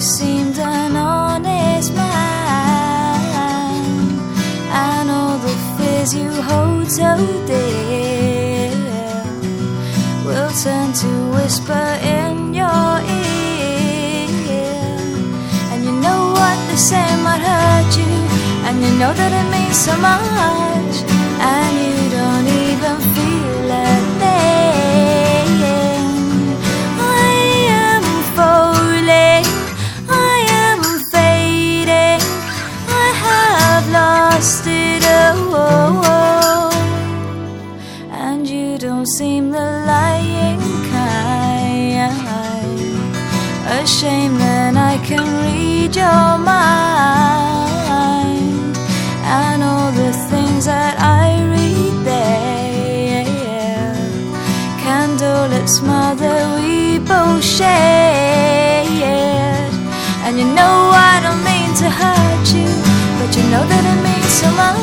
You seemed an honest man. I know the fears you hold so dear will turn to whisper in your ear. And you know what they say might hurt you, and you know that it means so much. a shame that I can read your mind and all the things that I read there. Candlelit mother we both shared, and you know I don't mean to hurt you, but you know that it means so much.